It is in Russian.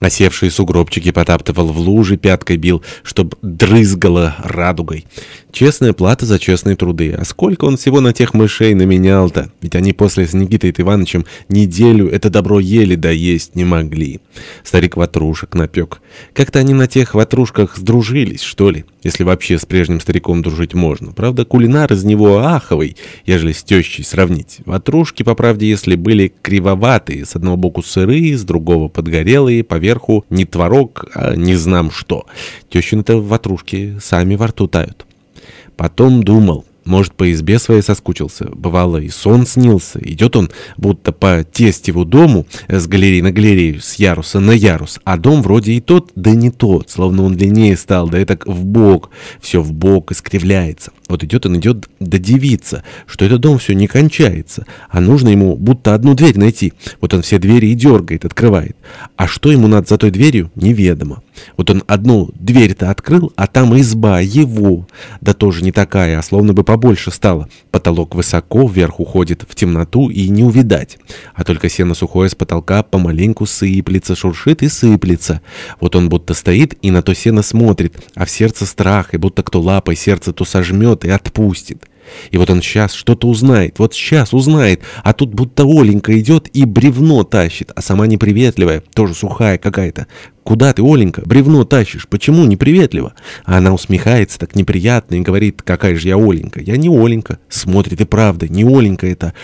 Осевшие сугробчики потаптывал в луже, пяткой бил, чтоб дрызгало радугой. Честная плата за честные труды. А сколько он всего на тех мышей наменял-то? Ведь они после с Никитой Ивановичем неделю это добро ели да есть не могли. Старик ватрушек напек. Как-то они на тех ватрушках сдружились, что ли? Если вообще с прежним стариком дружить можно. Правда, кулинар из него аховый, ежели с тещей сравнить. Ватрушки, по правде, если были кривоватые, с одного боку сырые, с другого подгорелые, поверху не творог, а не знам что. Тещины-то ватрушки сами во рту тают. Потом думал. Может, по избе своей соскучился. Бывало, и сон снился. Идет он, будто по тестеву дому, с галереи на галерею, с яруса на ярус. А дом вроде и тот, да не тот. Словно он длиннее стал, да и так в бок. Все в бок искривляется. Вот идет он, идет додивиться, что этот дом все не кончается. А нужно ему будто одну дверь найти. Вот он все двери и дергает, открывает. А что ему надо за той дверью, неведомо. Вот он одну дверь-то открыл, а там изба его. Да тоже не такая, а словно бы побольше стало. Потолок высоко, вверх уходит в темноту и не увидать. А только сено сухое с потолка помаленьку сыплется, шуршит и сыплется. Вот он будто стоит и на то сено смотрит, а в сердце страх, и будто кто лапой сердце то сожмет и отпустит. И вот он сейчас что-то узнает, вот сейчас узнает, а тут будто Оленька идет и бревно тащит, а сама неприветливая, тоже сухая какая-то. «Куда ты, Оленька, бревно тащишь? Почему неприветливо?» А она усмехается так неприятно и говорит, «Какая же я Оленька?» «Я не Оленька». Смотрит и правда, не Оленька это,